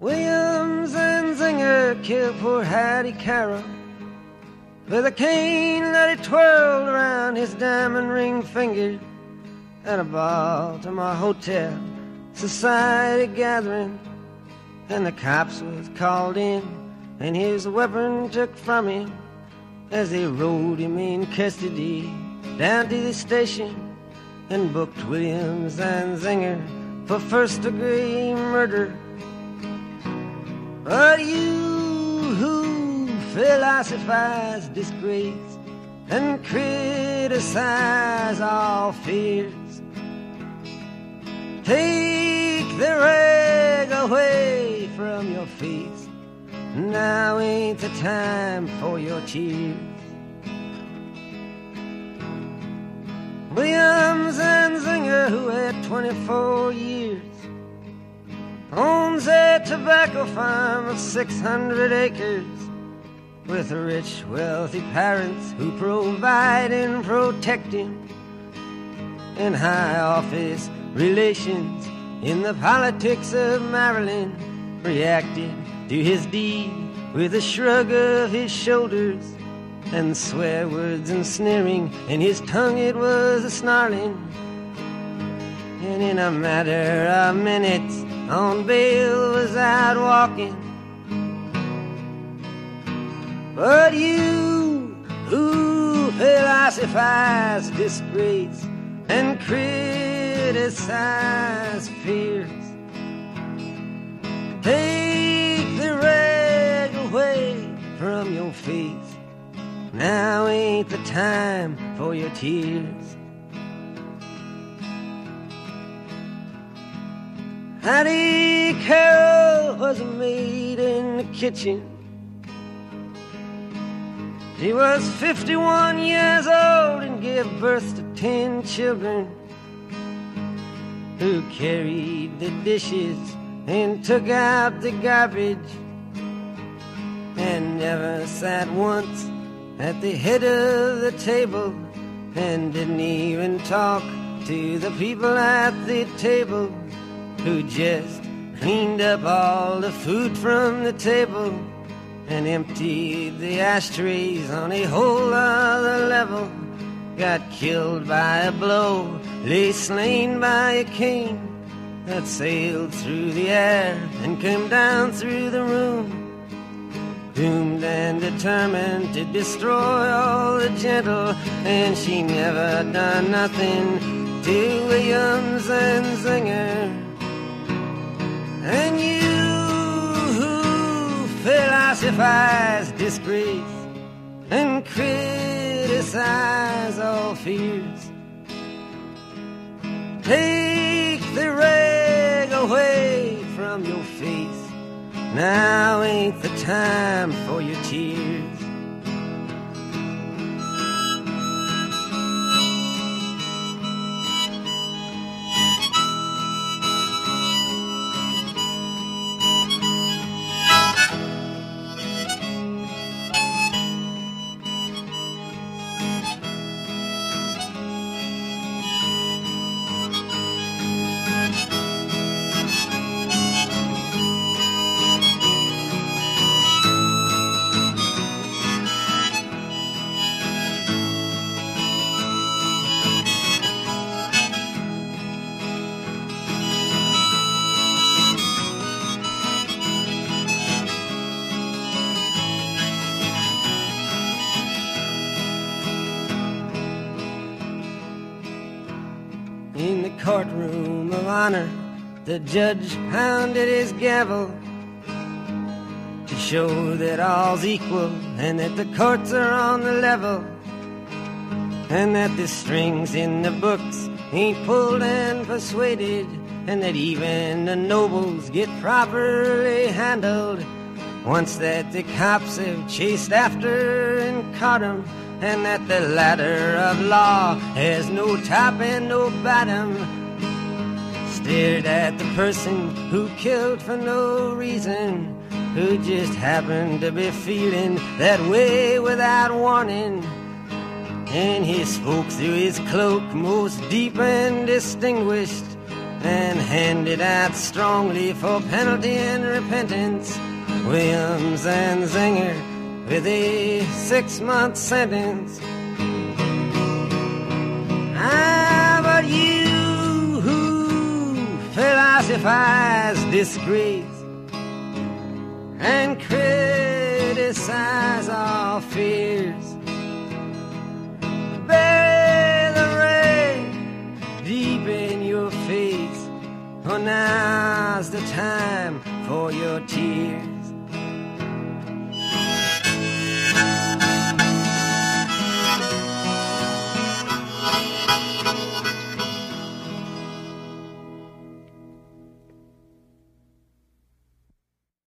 Williams and Zinger killed poor Hattie Carroll with a cane that he twirled around his diamond ring finger at a Baltimore hotel society gathering. And the cops was called in and his weapon took from him as they rode him in custody down to the station and booked William Zanzinger for first degree murder. But you who philosophize disgrace and criticize all fears, take the rag away from your face. Now ain't the time for your tears. William Zanzinger, who had 24 years, owns a tobacco farm of 600 acres with rich, wealthy parents who provide and protect him in high office relations in the politics of Maryland reacted to his deed with a shrug of his shoulders and swear words and sneering. In his tongue it was a snarling. And in a matter of minutes, on bail was out walking. But you who philosophize disgrace and criticize fears, take the rag away from your face. Now ain't the time for your tears. Hattie Carroll was a maid in the kitchen. She was 51 years old and gave birth to 10 children who carried the dishes and took out the garbage and never sat once at the head of the table and didn't even talk to the people at the table who just cleaned up all the food from the table and emptied the ashtrays on a whole other level. Got killed by a blow, lay slain by a cane that sailed through the air and came down through the room doomed and determined to destroy all the gentle, and she never done nothing to Williams and Zinger. And you who philosophize disgrace and criticize all fears, take the rag away from your face now ain't the time for your tears. Courtroom of honor, the judge pounded his gavel to show that all's equal and that the courts are on the level and that the strings in the books ain't pulled and persuaded and that even the nobles get properly handled once that the cops have chased after and caught 'em and that the ladder of law has no top and no bottom. Stared at the person who killed for no reason, who just happened to be feeling that way without warning. And he spoke through his cloak, most deep and distinguished, and handed out strongly for penalty and repentance. William Zanzinger with a six month sentence. Ah, but you who philosophize disgrace and criticize all fears, bury the ray deep in your face, for now's the time for your tears.